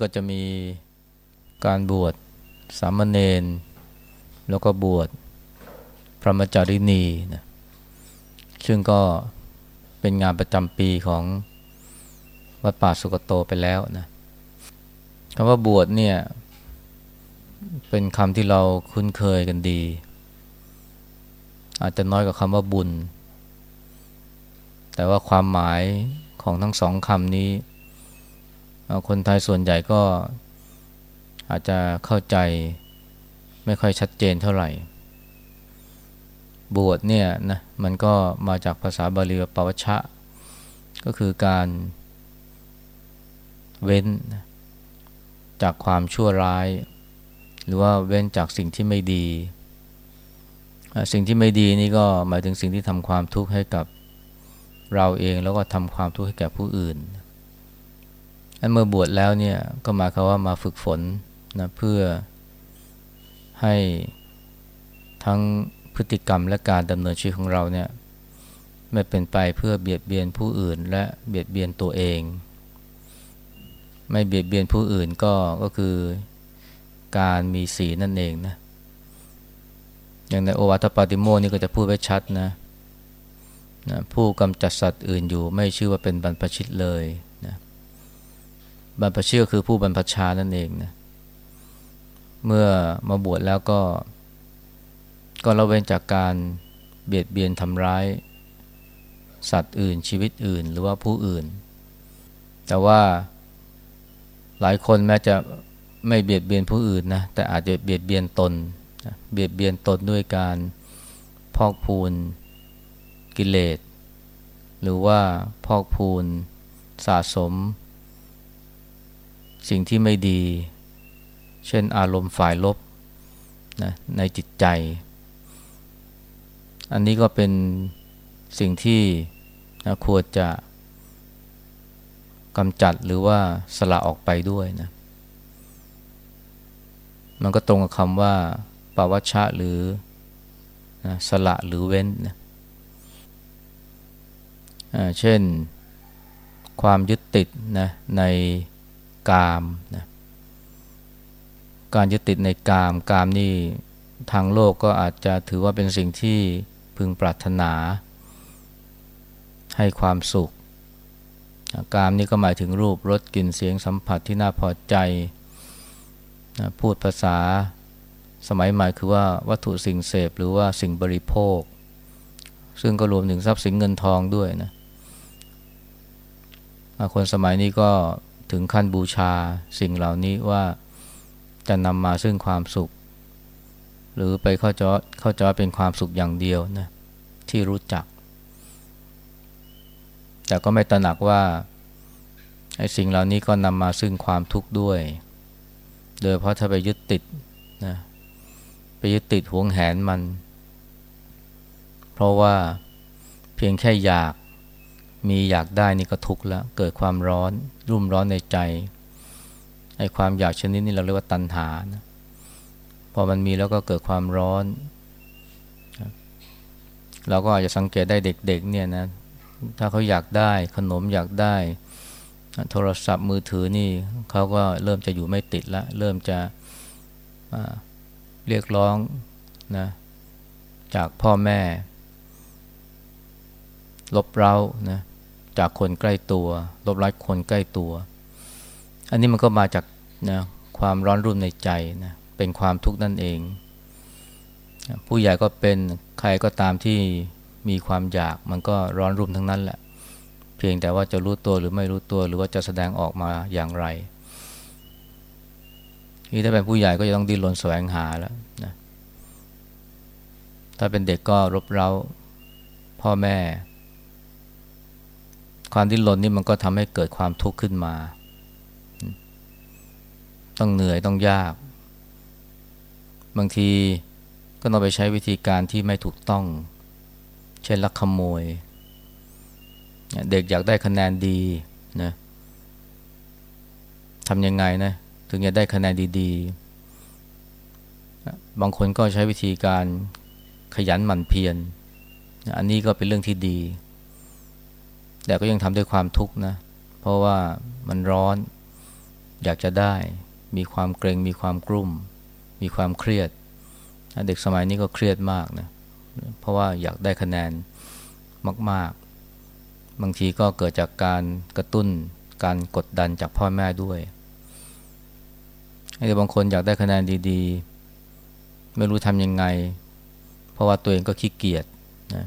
้ก็จะมีการบวชสามเณรแล้วก็บวชพระมจารินีนะซึ่งก็เป็นงานประจำปีของวัดป่าสุกโตไปแล้วนะคำว่าบวชเนี่ย เป็นคำที่เราคุ้นเคยกันดี อาจจะน้อยกว่าคำว่าบุญ แต่ว่าความหมายของทั้งสองคำนี้ คนไทยส่วนใหญ่ก็อาจจะเข้าใจไม่ค่อยชัดเจนเท่าไหร่ บวชเนี่ยนะมันก็มาจากภาษาบาลีปวัชชะ ก็คือการเว้นจากความชั่วร้าย หรือว่าเว้นจากสิ่งที่ไม่ดี สิ่งที่ไม่ดีนี่ก็หมายถึงสิ่งที่ทำความทุกข์ให้กับเราเองแล้วก็ทำความทุกข์ให้แก่ผู้อื่นอัน เมื่อบวชแล้วเนี่ยก็หมายความว่ามาฝึกฝนนะเพื่อให้ทั้งพฤติกรรมและการดำเนินชีวิตของเราเนี่ยไม่เป็นไปเพื่อเบียดเบียนผู้อื่นและเบียดเบียนตัวเอง ไม่เบียดเบียนผู้อื่นก็ก็คือการมีศีลนั่นเองนะอย่างในโอวาทปาติโมนี่ก็จะพูดไว้ชัดนะนะผู้กำจัดสัตว์อื่นอยู่ไม่ชื่อว่าเป็นบรรพชิตเลย บรรพชิตก็คือผู้บรรพชานั่นเองนะเมื่อมาบวชแล้วก็ ก็ละเว้นจากการเบียดเบียนทำร้าย สัตว์อื่นชีวิตอื่นหรือว่าผู้อื่น แต่ว่าหลายคนแม้จะไม่เบียดเบียนผู้อื่นนะแต่อาจจะเบียดเบียนตน เบียดเบียนตนด้วยการพอกพูนกิเลสหรือว่าพอกพูนสะสม สิ่งที่ไม่ดี เช่นอารมณ์ฝ่ายลบนะในจิตใจ อันนี้ก็เป็นสิ่งที่นะควรจะกำจัดหรือว่าสละออกไปด้วยนะ มันก็ตรงกับคำว่าปวัชชะหรือนะสละหรือเว้นนะเช่นความยึดติดนะใน กามนะการยึดติดในกามกามนี่ทางโลกก็อาจจะถือว่าเป็นสิ่งที่พึงปรารถนา ให้ความสุข กามนี่ก็หมายถึงรูปรสกลิ่นเสียงสัมผัสที่น่าพอใจนะพูดภาษาสมัยใหม่คือว่าวัตถุสิ่งเสพหรือว่าสิ่งบริโภค ซึ่งก็รวมถึงทรัพย์สินเงินทองด้วยนะคนสมัยนี้ก็ ถึงขั้นบูชาสิ่งเหล่านี้ว่าจะนำมาซึ่งความสุข หรือไปเข้าใจเข้าใจเป็นความสุขอย่างเดียวนะที่รู้จัก แต่ก็ไม่ตระหนักว่าไอ้สิ่งเหล่านี้ก็นำมาซึ่งความทุกข์ด้วย โดยเพราะถ้าไปยึดติดนะไปยึดติดหวงแหนมัน เพราะว่าเพียงแค่อยาก มีอยากได้นี่ก็ทุกข์แล้วเกิดความร้อนรุ่มร้อนในใจไอ้ความอยากชนิดนี้เราเรียกว่าตัณหานะพอมันมีแล้วก็เกิดความร้อนเราก็อาจจะสังเกตได้เด็กๆเนี่ยนะถ้าเขาอยากได้ขนมอยากได้ โทรศัพท์มือถือนี่เขาก็เริ่มจะอยู่ไม่ติดละเริ่มจะเรียกร้องนะจากพ่อแม่ ลบเร้านะ จากคนใกล้ตัว ลบล้างคนใกล้ตัว อันนี้มันก็มาจากนะความร้อนรุ่มในใจนะเป็นความทุกข์นั่นเอง ผู้ใหญ่ก็เป็นใครก็ตามที่มีความอยากมันก็ร้อนรุ่มทั้งนั้นแหละ เพียงแต่ว่าจะรู้ตัวหรือไม่รู้ตัวหรือว่าจะแสดงออกมาอย่างไรนี่ถ้าเป็นผู้ใหญ่ก็จะต้องดิ้นรนแสวงหาแล้วนะถ้าเป็นเด็กก็รบเร้าพ่อแม่ ความดิ้นรนนี่มันก็ทำให้เกิดความทุกข์ขึ้นมา ต้องเหนื่อยต้องยาก บางทีก็ต้องไปใช้วิธีการที่ไม่ถูกต้อง เช่นลักขโมย เด็กอยากได้คะแนนดีนะทำยังไงนะถึงจะได้คะแนนดีๆ บางคนก็ใช้วิธีการขยันหมั่นเพียร อันนี้ก็เป็นเรื่องที่ดี แต่ก็ยังทำด้วยความทุกข์นะ เพราะว่ามันร้อน อยากจะได้ มีความเกรงมีความกลุ่ม มีความเครียด เด็กสมัยนี้ก็เครียดมากนะ เพราะว่าอยากได้คะแนนมาก ๆ บางทีก็เกิดจากการกระตุ้น การกดดันจากพ่อแม่ด้วยไอ้บางคนอยากได้คะแนนดีๆ ไม่รู้ทำยังไง เพราะว่าตัวเองก็ขี้เกียจนะ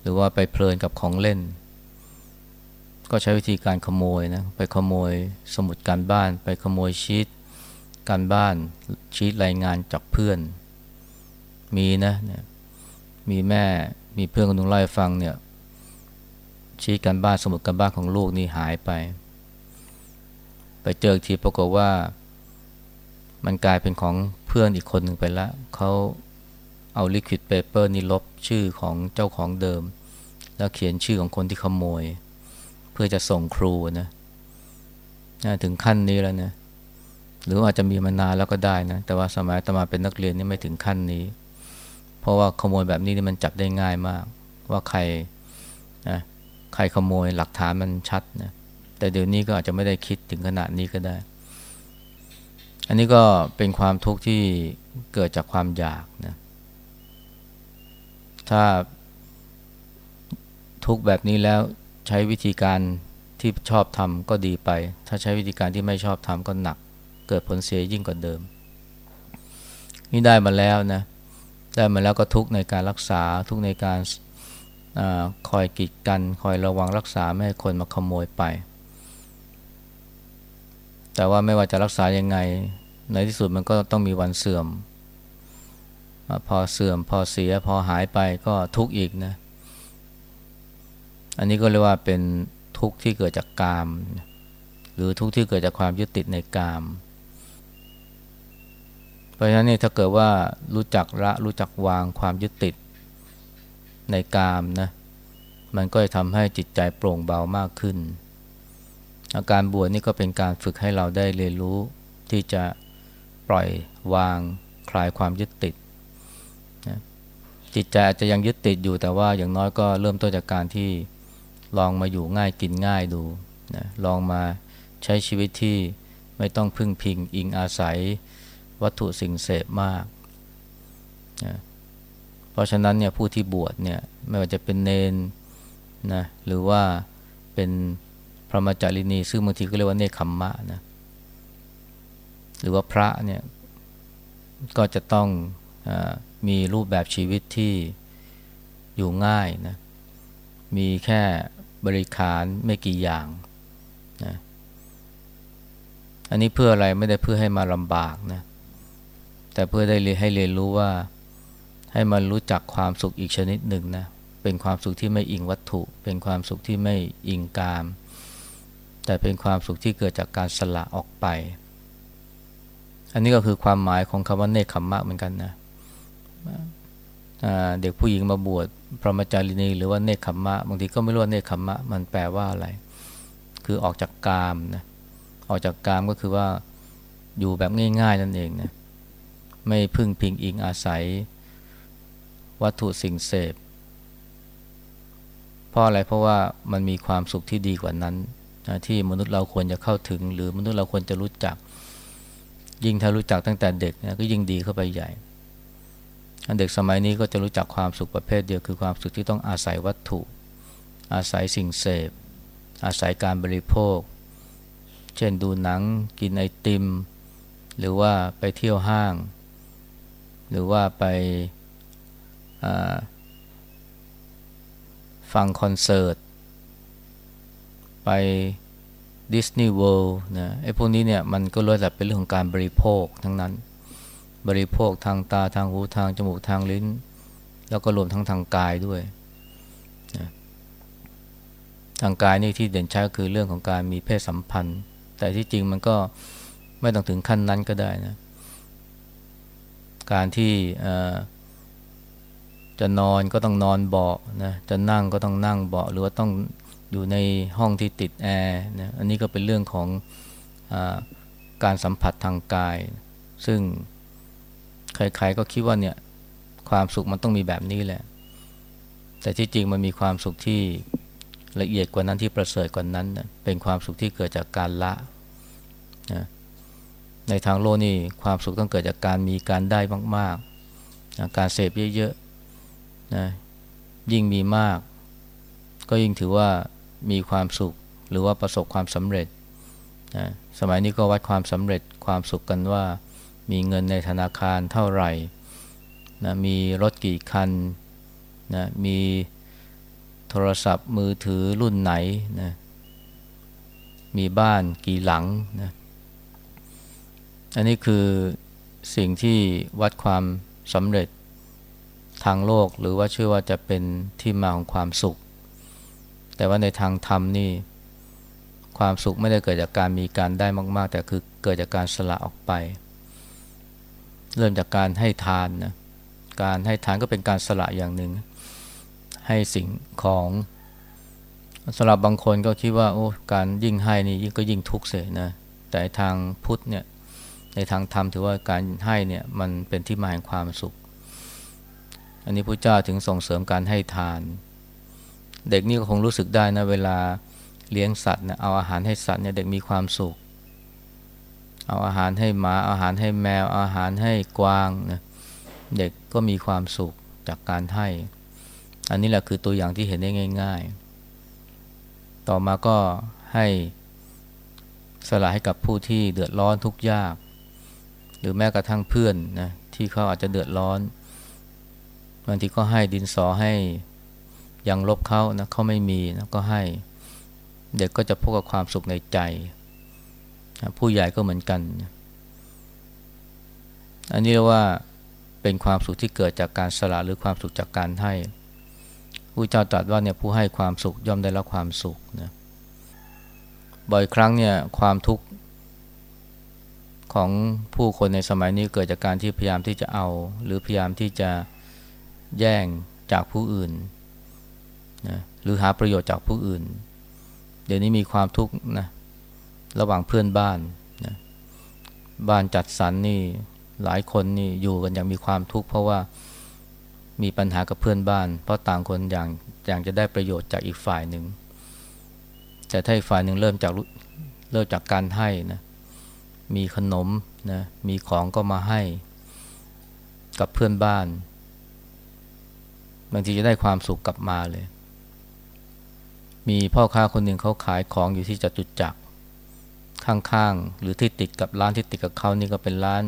หรือว่าไปเพลินกับของเล่น ก็ใช้วิธีการขโมยนะไปขโมยสมุดการบ้าน ไปขโมยชีตการบ้านชีตรายงานจากเพื่อน มีนะมีแม่มีเพื่อนคนนึงเล่าให้ฟังเนี่ยชีตการบ้านสมุดการบ้านของลูกนี่หายไป ไปเจอทีปรากฏว่า มันกลายเป็นของเพื่อนอีกคนหนึ่งไปล้วเขาเอาลิควิดเปเปอร์นี่ลบชื่อของเจ้าของเดิม แล้วเขียนชื่อของคนที่ขโมย พื่อจะส่งครูนะถึงขั้นนี้แล้วนะหรืออาจจะมีมานานแล้วก็ได้นะแต่ว่าสมัยตมาเป็นนักเรียนนี่ไม่ถึงขั้นนี้ เพราะว่าขโมยแบบนี้นี่มันจับได้ง่ายมาก ว่าใครนะใครขโมยหลักฐานมันชัดนะแต่เดี๋ยวนี้ก็อาจจะไม่ได้คิดถึงขนาดนี้ก็ได้ อันนี้ก็เป็นความทุกข์ที่เกิดจากความอยากนะถ้าทุกข์แบบนี้แล้ว ใช้วิธีการที่ชอบทำก็ดีไป ถ้าใช้วิธีการที่ไม่ชอบทำก็หนัก เกิดผลเสียยิ่งกว่าเดิม นี่ได้มาแล้วนะ ได้มาแล้วก็ทุกในการรักษาทุกในการอคอยกีดกัน คอยระวังรักษาไม่ให้คนมาขโมยไป แต่ว่าไม่ว่าจะรักษายังไง ในที่สุดมันก็ต้องมีวันเสื่อม พอเสื่อมพอเสียพอหายไปก็ทุกข์อีกนะ อันนี้ก็เรียกว่าเป็นทุกข์ที่เกิดจากกาม หรือทุกข์ที่เกิดจากความยึดติดในกาม เพราะฉะนั้นนี่ถ้าเกิดว่ารู้จักละรู้จักวางความยึดติดในกามนะมันก็จะทำให้จิตใจโปร่งเบามากขึ้น อาการบวชนี่ก็เป็นการฝึกให้เราได้เรียนรู้ที่จะปล่อยวางคลายความยึดติดนะจิตใจอาจจะยังยึดติดอยู่แต่ว่าอย่างน้อยก็เริ่มต้นจากการที่ ลองมาอยู่ง่ายกินง่ายดูนะลองมาใช้ชีวิตที่ไม่ต้องพึ่งพิงอิงอาศัยวัตถุสิ่งเสพมากนะเพราะฉะนั้นเนี่ยผู้ที่บวชเนี่ยไม่ว่าจะเป็นเนนนะหรือว่าเป็นพระมจารินีซึ่งบางทีก็เรียกว่าเนคขมมะนะหรือว่าพระเนี่ยก็จะต้องอมีรูปแบบชีวิตที่อยู่ง่ายนะมีแค่ บริขารไม่กี่อย่างนะอันนี้เพื่ออะไรไม่ได้เพื่อให้มาลำบากนะแต่เพื่อได้ให้เรียนรู้ว่าให้มันรู้จักความสุขอีกชนิดหนึ่งนะเป็นความสุขที่ไม่อิงวัตถุ เป็นความสุขที่ไม่อิงกาม แต่เป็นความสุขที่เกิดจากการสละออกไป อันนี้ก็คือความหมายของคำว่าเนคขมมะเหมือนกันนะ เด็กผู้หญิงมาบวชพระมจารีนีหรือว่าเนคขมมะบางทีก็ไม่รู้ว่าเนคขมมะมันแปลว่าอะไร คือออกจากกามนะออกจากกามก็คือว่าอยู่แบบง่ายๆนั่นเองนะไม่พึ่งพิงอิงอาศัย วัตถุสิ่งเสพเพราะอะไรเพราะว่ามันมีความสุขที่ดีกว่านั้นที่มนุษย์เราควรจะเข้าถึง หรือมนุษย์เราควรจะรู้จัก ยิ่งถ้ารู้จักตั้งแต่เด็กนะก็ยิ่งดีเข้าไปใหญ่ เด็กสมัยนี้ก็จะรู้จักความสุขประเภทเดียวคือความสุขที่ต้องอาศัยวัตถุ อาศัยสิ่งเสพ อาศัยการบริโภค เช่นดูหนังกินไอติม หรือว่าไปเที่ยวห้าง หรือว่าไปฟังคอนเสิร์ต ไปดิสนีย์เวิลด์นะไอ้พวกนี้เนี่ยมันก็ล้วนแต่เป็นเรื่องของการบริโภคทั้งนั้น บริโภคทางตาทางหูทางจมูกทางลิ้น แล้วก็รวมทั้งทางกายด้วยนะทางกายนี่ที่เด่นชัดก็คือเรื่องของการมีเพศสัมพันธ์ แต่ที่จริงมันก็ไม่ต้องถึงขั้นนั้นก็ได้นะ การที่จะนอนก็ต้องนอนเบาะนะจะนั่งก็ต้องนั่งเบาะหรือว่าต้องอยู่ในห้องที่ติดแอร์นะอันนี้ก็เป็นเรื่องของอการสัมผัสทางกาย ซึ่ง ใครๆก็คิดว่าเนี่ยความสุขมันต้องมีแบบนี้แหละ แต่ที่จริงมันมีความสุขที่ละเอียดกว่านั้นที่ประเสริฐกว่านั้นนะเป็นความสุขที่เกิดจากการละนะในทางโลกนี่ความสุขต้องเกิดจากการมีการได้มากๆนะการเสพเยอะๆนะยิ่งมีมาก ก็ยิ่งถือว่ามีความสุขหรือว่าประสบความสำเร็จนะสมัยนี้ก็วัดความสำเร็จความสุขกันว่า มีเงินในธนาคารเท่าไหร่นะมีรถกี่คันนะมีโทรศัพท์มือถือรุ่นไหนนะมีบ้านกี่หลังนะอันนี้คือสิ่งที่วัดความสำเร็จทางโลกหรือว่าเชื่อว่าจะเป็นที่มาของความสุข แต่ว่าในทางธรรมนี่ ความสุขไม่ได้เกิดจากการมีการได้มาก ๆ แต่คือเกิดจากการสละออกไป เริ่มจากการให้ทานนะการให้ทานก็เป็นการสละอย่างหนึ่ง ให้สิ่งของสำหรับบางคนก็คิดว่าโอ้การยิ่งให้นี่ยิ่งก็ยิ่งทุกข์เสียนะแต่ทางพุทธเนี่ยในทางธรรมถือว่าการให้เนี่ยมันเป็นที่มาแห่งความสุข อันนี้พระเจ้าถึงส่งเสริมการให้ทาน เด็กนี่ก็คงรู้สึกได้นะเวลาเลี้ยงสัตว์นะเอาอาหารให้สัตว์เนี่ยเด็กมีความสุข เอาอาหารให้หมา อาหารให้แมว อาหารให้กวางนะเด็กก็มีความสุขจากการให้ อันนี้แหละคือตัวอย่างที่เห็นได้ง่าย ๆ ต่อมาก็ให้สละให้กับผู้ที่เดือดร้อนทุกข์ยาก หรือแม้กระทั่งเพื่อนนะที่เขาอาจจะเดือดร้อนบางทีก็ให้ดินสอให้ยังลบเขานะเขาไม่มีนะก็ให้ เด็กก็จะพบกับความสุขในใจ ผู้ใหญ่ก็เหมือนกัน อันนี้เรียกว่าเป็นความสุขที่เกิดจากการสละหรือความสุขจากการให้ผู้เจ้าตรัสว่าเนี่ยผู้ให้ความสุขย่อมได้รับความสุขนะบ่อยครั้งเนี่ยความทุกข์ของผู้คนในสมัยนี้เกิดจากการที่พยายามที่จะเอา หรือพยายามที่จะแย่งจากผู้อื่นนะหรือหาประโยชน์จากผู้อื่น เดี๋ยวนี้มีความทุกข์นะ ระหว่างเพื่อนบ้านนะบ้านจัดสรรนนี่หลายคนนี่อยู่กันอย่างมีความทุกข์เพราะว่ามีปัญหากับเพื่อนบ้าน เพราะต่างคนอย่างอย่างจะได้ประโยชน์จากอีกฝ่ายหนึ่งแต่ถ้าอีกฝ่ายหนึ่งเริ่มจากเริ่มจากการให้นะมีขนมนะมีของก็มาให้กับเพื่อนบ้าน บางทีจะได้ความสุขกลับมาเลย มีพ่อค้าคนหนึ่งเขาขายของอยู่ที่จตุจักร ข้างๆ หรือที่ติดกับร้านที่ติดกับเขานี่ก็เป็นร้าน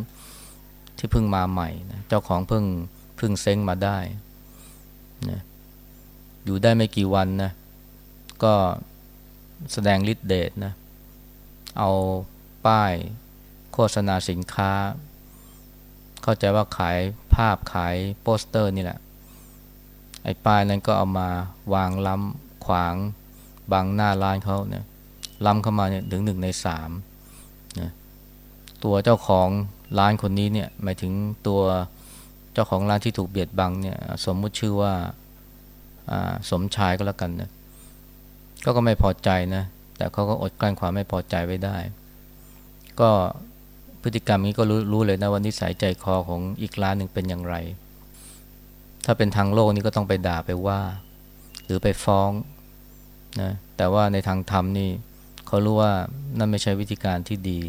ที่เพิ่งมาใหม่นะเจ้าของเพิ่งเพิ่งเซ้งมาได้นะอยู่ได้ไม่กี่วันนะก็แสดงฤทธิ์เดชนะเอาป้ายโฆษณาสินค้า เข้าใจว่าขายภาพขายโปสเตอร์นี่แหละ ไอ้ป้ายนั้นก็เอามาวางล้ำขวางบังหน้าร้านเขาเนี่ย ล้ำเข้ามาเนี่ยถึงหนึ่งในสามนะตัวเจ้าของร้านคนนี้เนี่ยหมายถึงตัวเจ้าของร้านที่ถูกเบียดบังเนี่ยสมมุติชื่อว่าสมชายก็แล้วกันนะก็ก็ไม่พอใจนะ แต่เขาก็อดกลั้นความไม่พอใจไว้ได้ ก็พฤติกรรมนี้ก็รู้รู้เลยนะว่านิสัยใจคอของอีกร้านหนึ่งเป็นอย่างไร ถ้าเป็นทางโลกนี่ก็ต้องไปด่าไปว่า หรือไปฟ้องนะแต่ว่าในทางธรรมนี่ เขารู้ว่านั่นไม่ใช่วิธีการที่ดี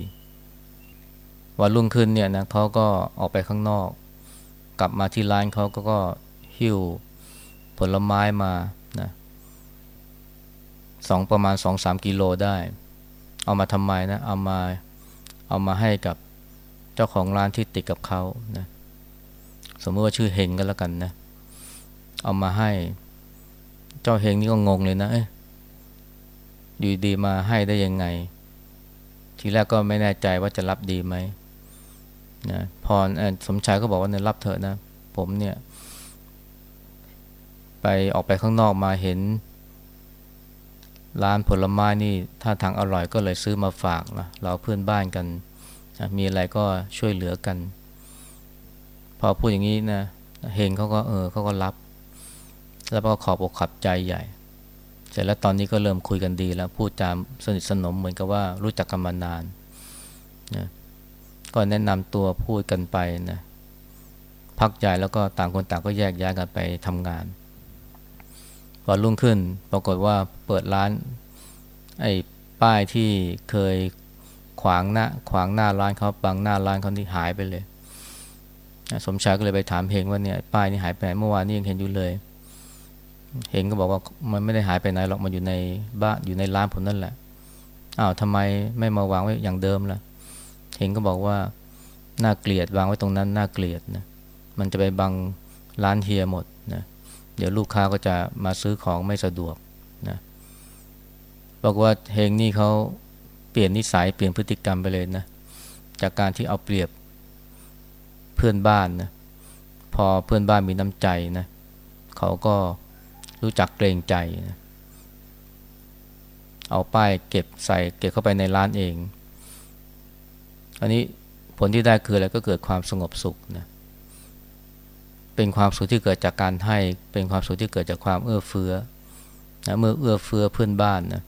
วันรุ่งขึ้นเนี่ยนะเขาก็ออกไปข้างนอก กลับมาที่ร้านเขาก็ก็หิ้วผลไม้มานะสองประมาณสองสามกิโลได้ เอามาทำไมนะ เอามาเอามาให้กับเจ้าของร้านที่ติดกับเขานะสมมติว่าชื่อเฮงก็แล้วกันนะ เอามาให้ เจ้าเฮงนี่ก็งงเลยนะ เอ๊ะ อยู่ดีมาให้ได้ยังไง ทีแรกก็ไม่แน่ใจว่าจะรับดีไหมนะพอสมชายก็บอกว่าเนี่ยรับเถอะนะ ผมเนี่ย ไปออกไปข้างนอกมาเห็น ร้านผลไม้นี่ถ้าทางอร่อยก็เลยซื้อมาฝากนะเราเพื่อนบ้านกันนะมีอะไรก็ช่วยเหลือกัน พอพูดอย่างนี้นะเฮงเขาก็เออเขาก็รับ แล้วก็ขอบอกขับใจใหญ่ เสร็จแล้วตอนนี้ก็เริ่มคุยกันดีแล้วพูดจามสนิทสนมเหมือนกับว่ารู้จักกันมานานนะก็แนะนำตัวพูดกันไปนะพักใหญ่แล้วก็ต่างคนต่างก็แยกย้ายกันไปทำงานพอรุ่งขึ้นปรากฏว่าเปิดร้าน ไอ้ป้ายที่เคยขวางหน้าขวางหน้าร้านเขาบังหน้าร้านเขาที่หายไปเลย สมชายก็เลยไปถามเฮงว่าเนี่ยป้ายนี่หายไปเมื่อวานนี้ยังเห็นอยู่เลย เฮงก็บอกว่ามันไม่ได้หายไปไหนหรอกมันอยู่ในบ้านอยู่ในร้านผมนั่นแหละอ้าวทำไมไม่มาวางไว้อย่างเดิมล่ะเฮงก็บอกว่าน่าเกลียดวางไว้ตรงนั้นน่าเกลียดนะมันจะไปบังร้านเฮียหมดนะเดี๋ยวลูกค้าก็จะมาซื้อของไม่สะดวกนะบอกว่าเฮงนี่เขาเปลี่ยนนิสัยเปลี่ยนพฤติกรรมไปเลยนะจากการที่เอาเปรียบเพื่อนบ้านนะพอเพื่อนบ้านมีน้ำใจนะเขาก็ รู้จักเกรงใจนะเอาป้ายเก็บใส่เก็บเข้าไปในร้านเอง อันนี้ผลที่ได้คืออะไรก็เกิดความสงบสุขนะ เป็นความสุขที่เกิดจากการให้ เป็นความสุขที่เกิดจากความเอื้อเฟื้อนะเมื่อเอื้อเฟื้อเพื่อนบ้านนะ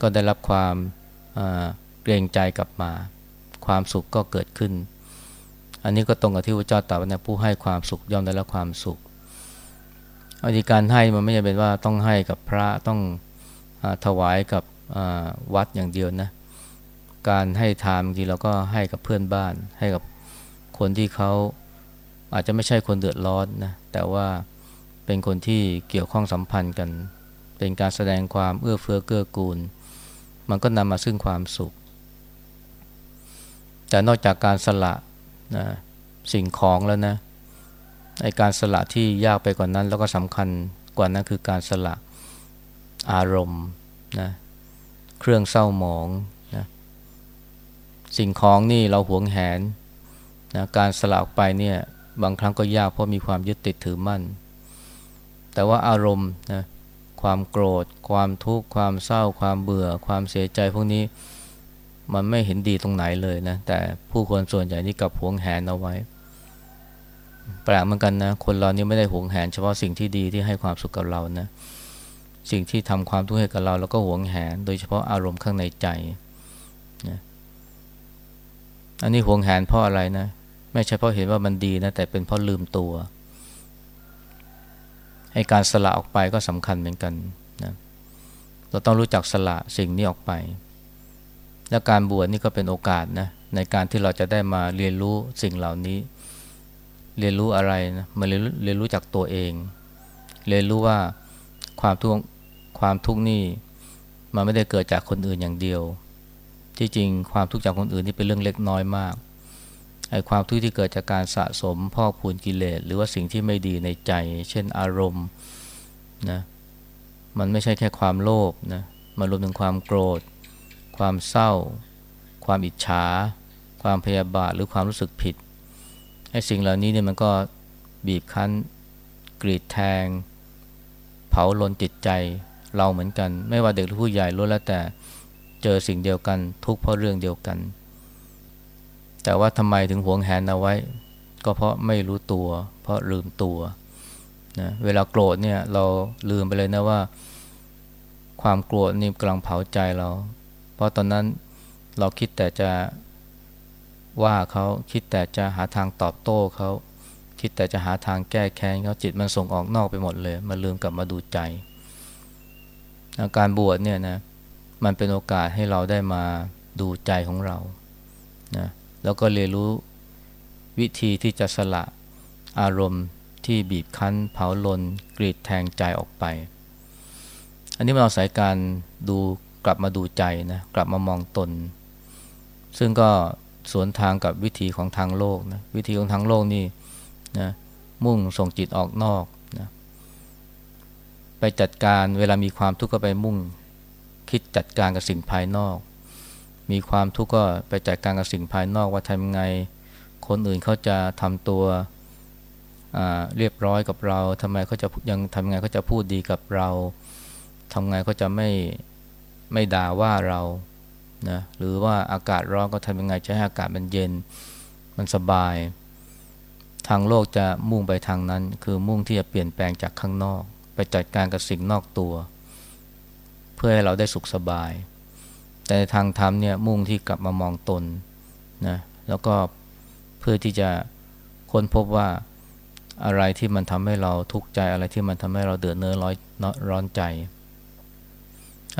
ก็ได้รับความเกรงใจกลับมา ความสุขก็เกิดขึ้น อันนี้ก็ตรงกับที่พระเจ้าตรัสว่าผู้ให้ความสุขย่อมได้รับความสุข อธิการให้มันไม่ใช่เป็นว่าต้องให้กับพระต้องอถวายกับวัดอย่างเดียวนะ การให้ทานบางทีเราก็ให้กับเพื่อนบ้าน ให้กับคนที่เขาอาจจะไม่ใช่คนเดือดร้อนนะแต่ว่าเป็นคนที่เกี่ยวข้องสัมพันธ์กัน เป็นการแสดงความเอื้อเฟื้อเกื้อกูล มันก็นำมาซึ่งความสุข แต่นอกจากการสละนะสิ่งของแล้วนะ ไอการสละที่ยากไปกว่านนั้น แล้วก็สำคัญกว่านั้นคือการสละอารมณ์นะเครื่องเศร้าหมองนะสิ่งของนี่เราหวงแหนนะการสละออกไปเนี่ยบางครั้งก็ยากเพราะมีความยึดติดถือมั่น แต่ว่าอารมณ์นะความโกรธ ความทุกข์ ความเศร้า ความเบื่อ ความเสียใจพวกนี้มันไม่เห็นดีตรงไหนเลยนะ แต่ผู้คนส่วนใหญ่นี่กับหวงแหนเอาไว้ แปลกเหมือนกันนะคนเรานี่ไม่ได้หวงแหน เฉพาะสิ่งที่ดีที่ให้ความสุขกับเรานะสิ่งที่ทำความทุกข์ให้กับเราเราก็หวงแหน โดยเฉพาะอารมณ์ข้างในใจนะอันนี้หวงแหนเพราะอะไรนะไม่ใช่เพราะเห็นว่ามันดีนะแต่เป็นเพราะลืมตัวให้การสละออกไปก็สำคัญเหมือนกันนะเราต้องรู้จักสละสิ่งนี้ออกไป และการบวชนี่ก็เป็นโอกาสนะในการที่เราจะได้มาเรียนรู้สิ่งเหล่านี้ เรียนรู้อะไรนะมาเรียนเรียนรู้จากตัวเอง เรียนรู้ว่าความทุกข์ความทุกข์นี่มันไม่ได้เกิดจากคนอื่นอย่างเดียว ที่จริงความทุกข์จากคนอื่นนี่เป็นเรื่องเล็กน้อยมากไอ้ความทุกข์ที่เกิดจากการสะสมพ่อพูนกิเลสหรือว่าสิ่งที่ไม่ดีในใจ เช่นอารมณ์นะมันไม่ใช่แค่ความโลภนะมันรวมถึงความโกรธ ความเศร้า ความอิจฉา ความพยาบาทหรือความรู้สึกผิด ไอ้สิ่งเหล่านี้เนี่ยมันก็บีบคั้น กรีดแทง เผาลนจิตใจเราเหมือนกัน ไม่ว่าเด็กหรือผู้ใหญ่ล้วนแล้วแต่เจอสิ่งเดียวกัน ทุกเพราะเรื่องเดียวกัน แต่ว่าทำไมถึงหวงแหนเอาไว้ ก็เพราะไม่รู้ตัว เพราะลืมตัวนะเวลาโกรธเนี่ยเราลืมไปเลยนะว่า ความโกรธนี่กำลังเผาใจเรา เพราะตอนนั้นเราคิดแต่จะ ว่าเขาคิดแต่จะหาทางตอบโต้เขาคิดแต่จะหาทางแก้แค้นเขาจิตมันส่งออกนอกไปหมดเลยมันลืมกลับมาดูใจ การบวชเนี่ยนะมันเป็นโอกาสให้เราได้มาดูใจของเรานะแล้วก็เรียนรู้วิธีที่จะสละอารมณ์ที่บีบคั้น เผาลนกรีดแทงใจออกไป อันนี้มันเอาสายการดูกลับมาดูใจนะกลับมามองตน ซึ่งก็ สวนทางกับวิธีของทางโลกนะวิธีของทางโลกนี่นะมุ่งส่งจิตออกนอกนะไปจัดการเวลามีความทุกข์ก็ไปมุ่ง คิดจัดการกับสิ่งภายนอก มีความทุกข์ก็ไปจัดการกับสิ่งภายนอกว่าทำไงคนอื่นเขาจะทำตัวเรียบร้อยกับเราทำไมเขาจะยังทำไงเขาจะพูดดีกับเราทำไงเขาจะไม่ไม่ด่าว่าเรา นะหรือว่าอากาศร้อนก็ทำยังไงจะให้อากาศมันเย็นมันสบาย ทางโลกจะมุ่งไปทางนั้น คือมุ่งที่จะเปลี่ยนแปลงจากข้างนอก ไปจัดการกับสิ่งนอกตัว เพื่อให้เราได้สุขสบาย แต่ในทางธรรมเนี่ยมุ่งที่กลับมามองตนนะแล้วก็เพื่อที่จะค้นพบว่าอะไรที่มันทำให้เราทุกข์ใจอะไรที่มันทำให้เราเดือดเนื้อร้อยร้อนใจ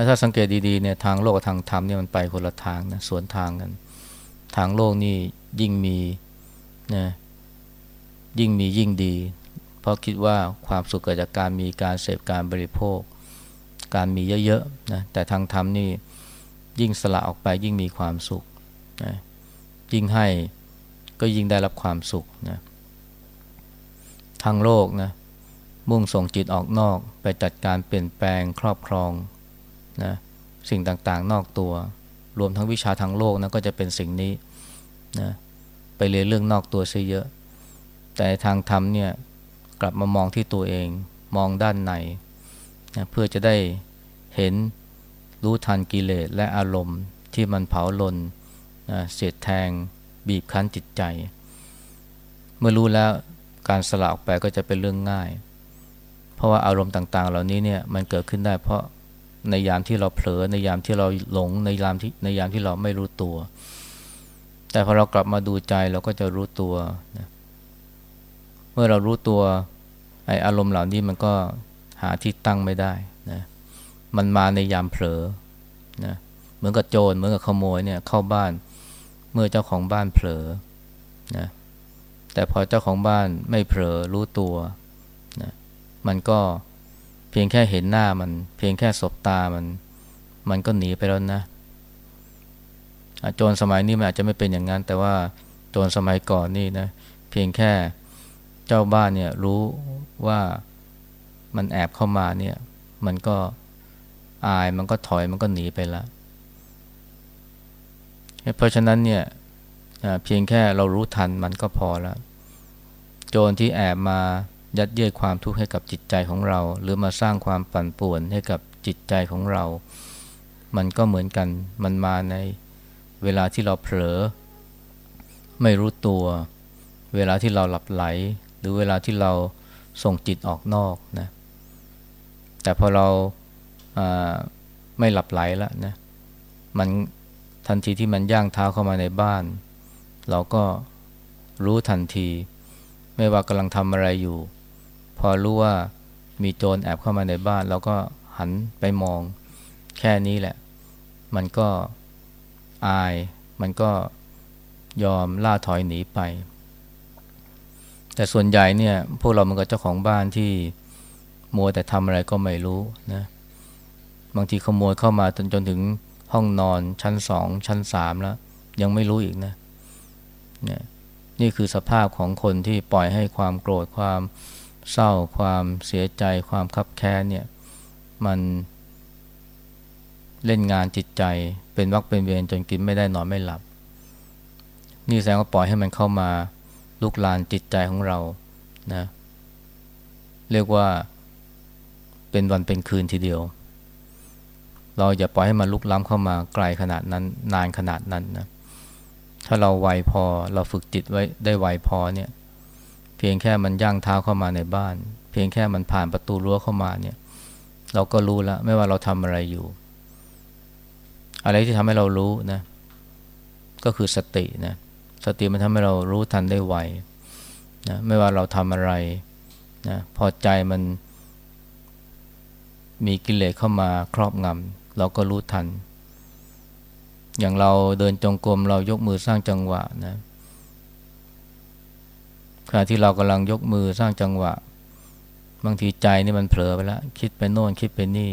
ถ้าสังเกตดีๆเนี่ยทางโลกกับทางธรรมเนี่ยมันไปคนละทางนะสวนทางกัน ทางโลกนี่ยิ่งมีนะยิ่งมียิ่งดี เพราะคิดว่าความสุขเกิดจากการมีการเสพการบริโภค การมีเยอะๆนะแต่ทางธรรมนี่ยิ่งสละออกไปยิ่งมีความสุขนะยิ่งให้ก็ยิ่งได้รับความสุขนะทางโลกนะมุ่งส่งจิตออกนอกไปจัดการเปลี่ยนแปลงครอบครอง นะสิ่งต่างๆ นอกตัว รวมทั้งวิชาทางโลกนะก็จะเป็นสิ่งนี้นะไปเรียนเรื่องนอกตัวซะเยอะ แต่ทางธรรมเนี่ยกลับมามองที่ตัวเอง มองด้านในนะเพื่อจะได้เห็นรู้ทันกิเลสและอารมณ์ที่มันเผาลนนะเสียดแทง บีบคั้นจิตใจ เมื่อรู้แล้วการสละออกไปก็จะเป็นเรื่องง่าย เพราะว่าอารมณ์ต่างๆ เหล่านี้เนี่ยมันเกิดขึ้นได้เพราะ ในยามที่เราเผลอในยามที่เราหลงในยามที่ในยามที่เราไม่รู้ตัว แต่พอเรากลับมาดูใจเราก็จะรู้ตัวนะเมื่อเรารู้ตัวไออารมณ์เหล่านี้มันก็หาที่ตั้งไม่ได้นะมันมาในยามเผลอนะเหมือนกับโจรเหมือนกับขโมยเนี่ยเข้าบ้านเมื่อเจ้าของบ้านเผลอนะแต่พอเจ้าของบ้านไม่เผลอรู้ตัวนะมันก็เพียงแค่เห็นหน้ามัน เพียงแค่สบตามัน มันก็หนีไปแล้วนะโจรสมัยนี้มันอาจจะไม่เป็นอย่างนั้น แต่ว่าโจรสมัยก่อนนี่นะเพียงแค่เจ้าบ้านเนี่ยรู้ว่ามันแอบเข้ามาเนี่ยมันก็อายมันก็ถอยมันก็หนีไปแล้วเพราะฉะนั้นเนี่ยเพียงแค่เรารู้ทันมันก็พอแล้ว โจรที่แอบมา ยัดเยียดความทุกข์ให้กับจิตใจของเรา หรือมาสร้างความปั่นป่วนให้กับจิตใจของเรา มันก็เหมือนกันมันมาในเวลาที่เราเผลอ ไม่รู้ตัว เวลาที่เราหลับไหล หรือเวลาที่เราส่งจิตออกนอกนะแต่พอเราไม่หลับไหลแล้วนะมันทันทีที่มันย่างเท้าเข้ามาในบ้าน เราก็รู้ทันที ไม่ว่ากำลังทำอะไรอยู่ พอรู้ว่ามีโจรแอบเข้ามาในบ้าน เราก็หันไปมอง แค่นี้แหละ มันก็อาย มันก็ยอมล่าถอยหนีไป แต่ส่วนใหญ่เนี่ยพวกเรามันก็เจ้าของบ้านที่มัวแต่ทำอะไรก็ไม่รู้นะบางทีขโมยเข้ามาจนจนถึงห้องนอนชั้นสองชั้นสามแล้ว ยังไม่รู้อีกนะเนี่ยนี่คือสภาพของคนที่ปล่อยให้ความโกรธความ เศร้าความเสียใจความคับแค้นเนี่ยมันเล่นงานจิตใจเป็นวักเป็นเวรจนกินไม่ได้นอนไม่หลับ นี่แสดงว่าปล่อยให้มันเข้ามาลุกลานจิตใจของเรานะเรียกว่าเป็นวันเป็นคืนทีเดียว เราอย่าปล่อยให้มันลุกล้ำเข้ามาไกลขนาดนั้นนานขนาดนั้นนะถ้าเราไวพอเราฝึกจิตไว้ได้ไวพอเนี่ย พียงแค่มันย่างเท้าเข้ามาในบ้าน เพียงแค่มันผ่านประตูรั้วเข้ามาเนี่ย เราก็รู้แล้วไม่ว่าเราทำอะไรอยู่ อะไรที่ทำให้เรารู้นะ ก็คือสตินะสติมันทำให้เรารู้ทันได้ไวนะไม่ว่าเราทำอะไรนะพอใจมันมีกิเลสเข้ามาครอบงำเราก็รู้ทัน อย่างเราเดินจงกรมเรายกมือสร้างจังหวะนะ ขณะที่เรากำลังยกมือสร้างจังหวะ บางทีใจนี่มันเผลอไปแล้วคิดไปโน่นคิดไปนี่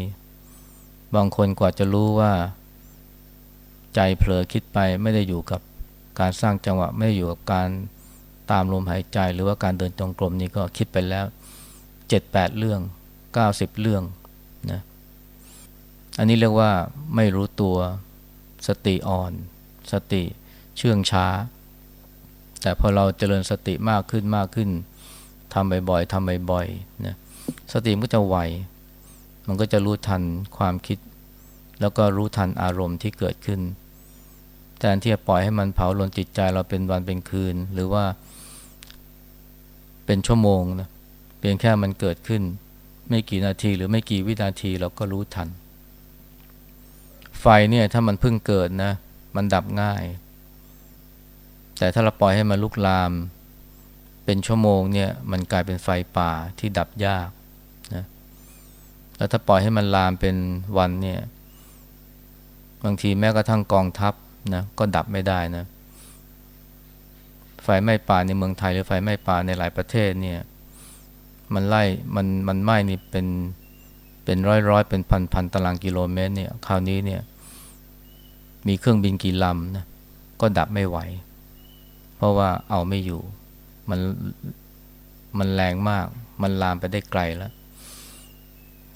บางคนกว่าจะรู้ว่า ใจเผลอคิดไปไม่ได้อยู่กับการสร้างจังหวะ ไม่ได้อยู่กับการตามลมหายใจ หรือว่าการเดินจงกรมนี่ก็คิดไปแล้วเจ็ดแปดเรื่องเก้าสิบเรื่องนะอันนี้เรียกว่าไม่รู้ตัวสติอ่อน สติเชื่องช้า แต่พอเราเจริญสติมากขึ้นมากขึ้นทำบ่อยๆทำบ่อยๆนะสติมันก็จะไวมันก็จะรู้ทันความคิด แล้วก็รู้ทันอารมณ์ที่เกิดขึ้นแทนที่จะปล่อยให้มันเผาลนจิตใจเราเป็นวันเป็นคืน หรือว่า เป็นชั่วโมงนะเพียงแค่มันเกิดขึ้น ไม่กี่นาทีหรือไม่กี่วินาทีเราก็รู้ทัน ไฟเนี่ยถ้ามันเพิ่งเกิดนะ มันดับง่าย แต่ถ้าเราปล่อยให้มันลุกลาม เป็นชั่วโมงเนี่ยมันกลายเป็นไฟป่าที่ดับยากนะแล้วถ้าปล่อยให้มันลามเป็นวันเนี่ยบางทีแม้กระทั่งกองทัพนะก็ดับไม่ได้นะไฟไหม้ป่าในเมืองไทยหรือไฟไหม้ป่าในหลายประเทศเนี่ยมันไล่มันมันไหม้นี่เป็นเป็นร้อยร้อยเป็นพันพันตารางกิโลเมตรเนี่ยคราวนี้เนี่ยมีเครื่องบินกี่ลำนะก็ดับไม่ไหว เพราะว่าเอาไม่อยู่ มันมันแรงมาก มันลามไปได้ไกลแล้ว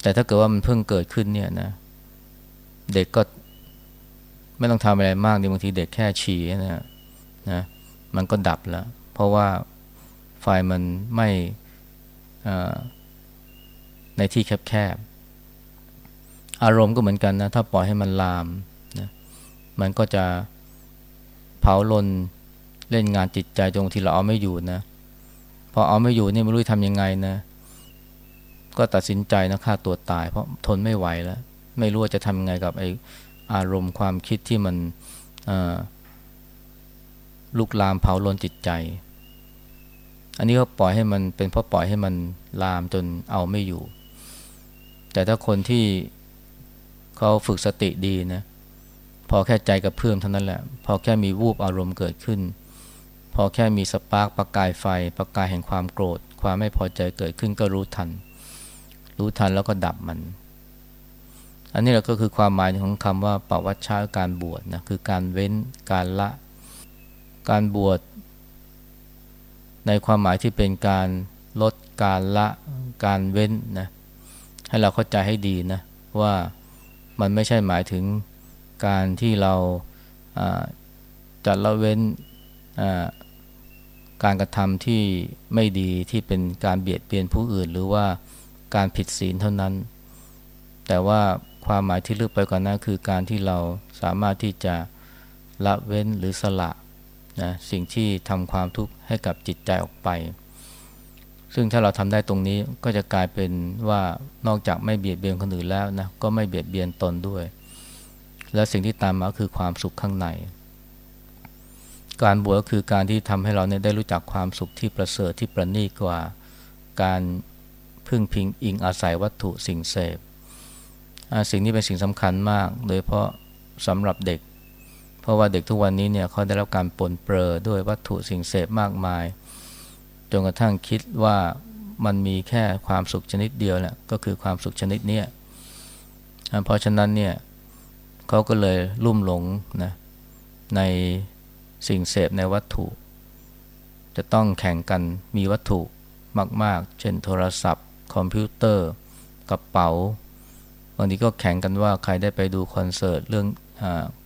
แต่ถ้าเกิดว่ามันเพิ่งเกิดขึ้นเนี่ยนะ เด็กก็ไม่ต้องทำอะไรมากดีบางทีเด็กแค่ฉี่นะนะมันก็ดับแล้ว เพราะว่าไฟมันไม่ในที่แคบๆ อารมณ์ก็เหมือนกันนะ ถ้าปล่อยให้มันลามนะมันก็จะเผาลน เล่นงานจิตใจจนทีเราเอาไม่อยู่นะพอเอาไม่อยู่นี่ไม่รู้ทำยังไงนะ ก็ตัดสินใจนะฆ่าตัวตาย เพราะทนไม่ไหวแล้ว ไม่รู้ว่าจะทำยังไงกับไออารมณ์ความคิดที่มันลุกลามเผาลนจิตใจ อันนี้ก็ปล่อยให้มันเป็นเพราะปล่อยให้มันลามจนเอาไม่อยู่ แต่ถ้าคนที่เขาฝึกสติดีนะ พอแค่ใจกับเพื่อมเท่านั้นแหละ พอแค่มีวูบอารมณ์เกิดขึ้น พอแค่มีสปาร์กประกายไฟ ประกายแห่งความโกรธ ความไม่พอใจเกิดขึ้นก็รู้ทัน รู้ทันแล้วก็ดับมัน อันนี้แหละก็คือความหมายของคำว่าปวัชชาการบวชนะคือการเว้นการละ การบวชในความหมายที่เป็นการลดการละการเว้นนะให้เราเข้าใจให้ดีนะว่ามันไม่ใช่หมายถึงการที่เราจะละเว้น การกระทำที่ไม่ดีที่เป็นการเบียดเบียนผู้อื่น หรือว่าการผิดศีลเท่านั้น แต่ว่าความหมายที่ลึกไปกว่านั้นคือการที่เราสามารถที่จะละเว้นหรือสละนะสิ่งที่ทำความทุกข์ให้กับจิตใจออกไป ซึ่งถ้าเราทำได้ตรงนี้ก็จะกลายเป็นว่านอกจากไม่เบียดเบียนคนอื่นแล้วนะก็ไม่เบียดเบียนตนด้วย และสิ่งที่ตามมาคือความสุขข้างใน การบวชก็คือการที่ทำให้เราเนี่ยได้รู้จักความสุขที่ประเสริฐที่ประณีตกว่าการพึ่งพิงอิงอาศัยวัตถุสิ่งเสพสิ่งนี้เป็นสิ่งสำคัญมาก โดยเพราะสำหรับเด็ก เพราะว่าเด็กทุกวันนี้เนี่ยเขาได้รับการปนเปื้อด้วยวัตถุสิ่งเสพมากมาย จนกระทั่งคิดว่ามันมีแค่ความสุขชนิดเดียวแหละก็คือความสุขชนิดเนี้ยเพราะฉะนั้นเนี่ยเขาก็เลยลุ่มหลงนะใน สิ่งเสพในวัตถุ จะต้องแข่งกันมีวัตถุมาก ๆ เช่นโทรศัพท์ คอมพิวเตอร์ กระเป๋าบางทีก็แข่งกันว่าใครได้ไปดูคอนเสิร์ตเรื่องอ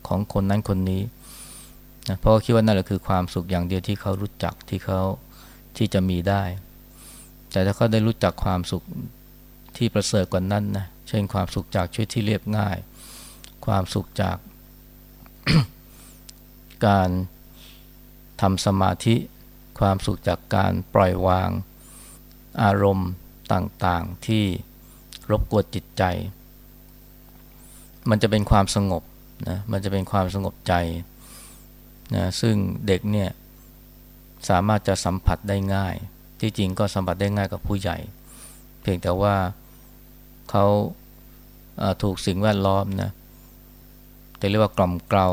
ของคนนั้นคนนี้นะเพราะคิดว่านั่นแหละคือความสุขอย่างเดียวที่เขารู้จักที่เขาที่จะมีได้ แต่ถ้าเขาได้รู้จักความสุขที่ประเสริฐกว่านั้นนะเช่นความสุขจากชีวิตที่เรียบง่าย ความสุขจากการ ทำสมาธิ ความสุขจากการปล่อยวาง อารมณ์ต่างๆที่รบกวนจิตใจ มันจะเป็นความสงบนะมันจะเป็นความสงบใจนะซึ่งเด็กเนี่ยสามารถจะสัมผัสได้ง่าย ที่จริงก็สัมผัสได้ง่ายกับผู้ใหญ่ เพียงแต่ว่าเขาถูกสิ่งแวดล้อมนะจะเรียกว่ากล่อมเกลา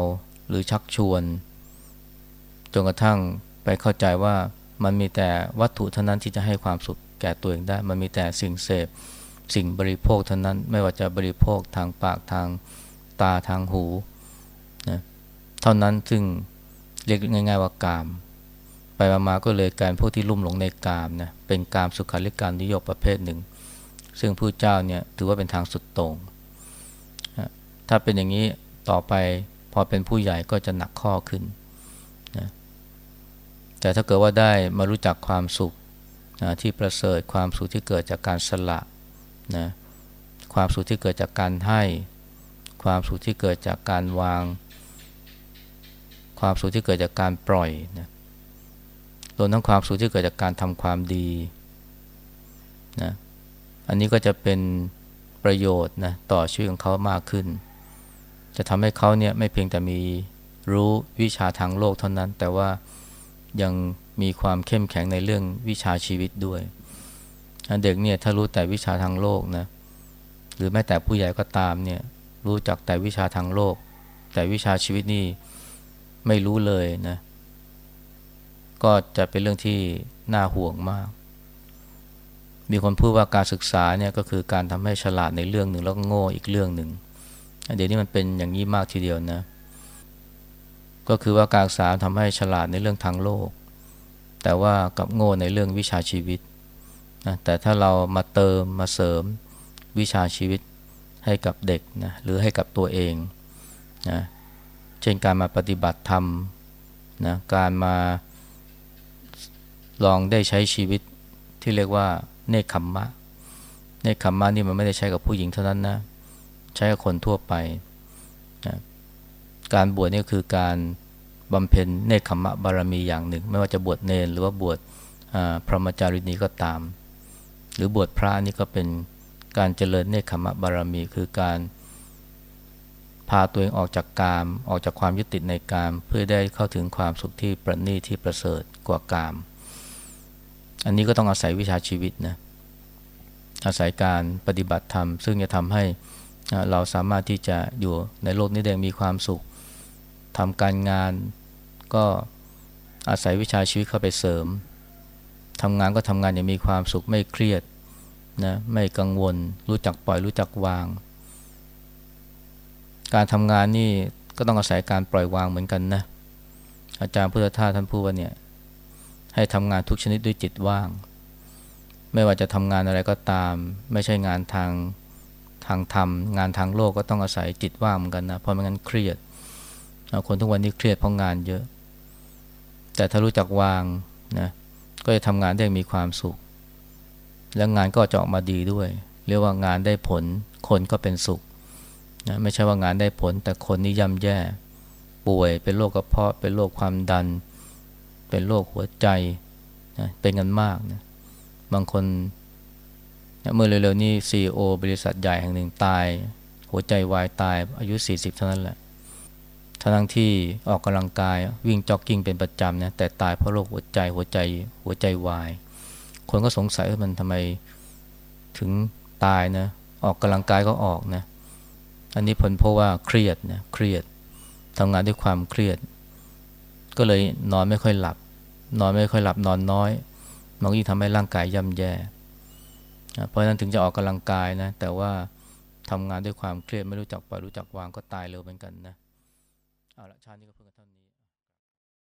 หรือชักชวน จนกระทั่งไปเข้าใจว่ามันมีแต่วัตถุเท่านั้นที่จะให้ความสุขแก่ตัวเองได้ มันมีแต่สิ่งเสพสิ่งบริโภคเท่านั้น ไม่ว่าจะบริโภคทางปากทางตาทางหูนะเท่านั้นซึ่งเรียกง่าย ๆว่ากาม ไปมาก็เลยการพวกที่ลุ่มหลงในกามนะเป็นกามสุขาริการนิยมประเภทหนึ่ง ซึ่งผู้เจ้าเนี่ยถือว่าเป็นทางสุดต่งถ้าเป็นอย่างนี้ต่อไปพอเป็นผู้ใหญ่ก็จะหนักข้อขึ้น แต่ถ้าเกิดว่าได้มารู้จักความสุขนะที่ประเสริฐความสุขที่เกิดจากการสละนะความสุขที่เกิดจากการให้ ความสุขที่เกิดจากการวาง ความสุขที่เกิดจากการปล่อยนะรวมทั้งความสุขที่เกิดจากการทำความดีนะอันนี้ก็จะเป็นประโยชน์นะต่อชีวิตของเขามากขึ้น จะทำให้เขาเนี่ยไม่เพียงแต่มีรู้วิชาทางโลกเท่านั้น แต่ว่า ยังมีความเข้มแข็งในเรื่องวิชาชีวิตด้วย เด็กเนี่ยถ้ารู้แต่วิชาทางโลกนะหรือแม้แต่ผู้ใหญ่ก็ตามเนี่ยรู้จักแต่วิชาทางโลก แต่วิชาชีวิตนี่ไม่รู้เลยนะก็จะเป็นเรื่องที่น่าห่วงมาก มีคนพูดว่าการศึกษาเนี่ยก็คือการทำให้ฉลาดในเรื่องหนึ่งแล้วก็โง่อีกเรื่องหนึ่งเดี๋ยวนี้มันเป็นอย่างนี้มากทีเดียวนะ ก็คือว่าการศึกษาทำให้ฉลาดในเรื่องทางโลก แต่ว่ากับโง่ในเรื่องวิชาชีวิตนะแต่ถ้าเรามาเติมมาเสริมวิชาชีวิตให้กับเด็กนะหรือให้กับตัวเองนะเช่นการมาปฏิบัติธรรมนะการมาลองได้ใช้ชีวิตที่เรียกว่าเนคขมมะ เนคขมมะนี่มันไม่ได้ใช้กับผู้หญิงเท่านั้นนะ ใช้กับคนทั่วไป การบวชนี่คือการบำเพ็ญเนคขมะบารมีอย่างหนึ่ง ไม่ว่าจะบวชเนรหรือว่าบวชพระมจารินีก็ตาม หรือบวชพระนี่ก็เป็นการเจริญเนคขมะบารมี คือการพาตัวเองออกจากกาม ออกจากความยึดติดในกาม เพื่อได้เข้าถึงความสุขที่ประณีตที่ประเสริฐกว่ากาม อันนี้ก็ต้องอาศัยวิชาชีวิตนะอาศัยการปฏิบัติธรรม ซึ่งจะทำให้เราสามารถที่จะอยู่ในโลกนี้ได้มีความสุข ทำการงานก็อาศัยวิชาชีวิตเข้าไปเสริมทำงานก็ทำงานอย่างมีความสุขไม่เครียดนะไม่กังวล รู้จักปล่อยรู้จักวาง การทำงานนี่ก็ต้องอาศัยการปล่อยวางเหมือนกันนะอาจารย์พุทธทาสท่านพูดว่าเนี่ยให้ทำงานทุกชนิดด้วยจิตว่าง ไม่ว่าจะทำงานอะไรก็ตาม ไม่ใช่งานทางทางธรรม งานทางโลกก็ต้องอาศัยจิตว่างเหมือนกันนะเพราะไม่งั้นเครียด คนทุกวันนี้เครียดเพราะงานเยอะ แต่ถ้ารู้จักวางนะก็จะทำงานได้มีความสุข แล้วงานก็จะออกมาดีด้วย เรียกว่างานได้ผล คนก็เป็นสุขนะไม่ใช่ว่างานได้ผล แต่คนนี่ย่ำแย่ ป่วยเป็นโรคกระเพาะ เป็นโรคความดัน เป็นโรคหัวใจนะเป็นกันมากนะบางคนนะเมื่อเร็วๆนี้ซีอบริษัทใหญ่แห่งหนึ่งตาย หัวใจวายตายอายุ 40 เท่านั้นแหละ ทั้งที่ออกกำลังกายวิ่งจ็อกกิ้งเป็นประจำนะแต่ตายเพราะโรคหัวใจหัวใจหัวใจวาย คนก็สงสัยว่ามันทำไมถึงตายนะออกกำลังกายก็ออกนะอันนี้ผลเพราะว่าเครียดนะเครียดทำงานด้วยความเครียด ก็เลยนอนไม่ค่อยหลับ นอนไม่ค่อยหลับนอนน้อยมันก็ยิ่งทำให้ร่างกายย่ำแย่เพราะฉะนั้นถึงจะออกกำลังกายนะแต่ว่าทำงานด้วยความเครียดไม่รู้จักปล่อยรู้จักวางก็ตายเร็วเหมือนกันนะ เอาละ